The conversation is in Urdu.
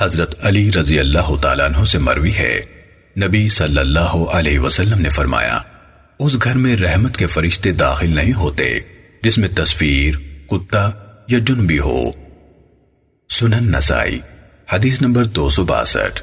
حضرت علی رضی اللہ تعالیٰ عنہ سے مروی ہے۔ نبی صلی اللہ علیہ وسلم نے فرمایا، اس گھر میں رحمت کے فرشتے داخل نہیں ہوتے، جس میں تصویر، کتا یا جن بھی ہو۔ سنن نسائی، حدیث نمبر دو سو باسٹھ۔